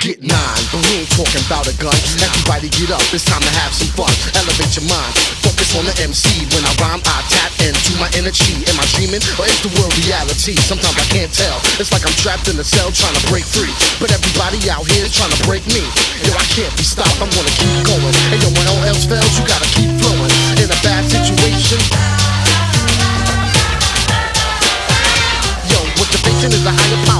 get nine. But we ain't talking about a gun. Everybody get up, it's time to have some fun. Elevate your mind, focus on the MC. When I rhyme, I tap into my energy. Am I dreaming or is the world reality? Sometimes I can't tell. It's like I'm trapped in a cell trying to break free. But everybody out here is trying to break me. Yo, I can't be stopped. I'm gonna keep going. And yo, when all else fails, you gotta keep flowing. In a bad situation. Yo, what you're is a higher power.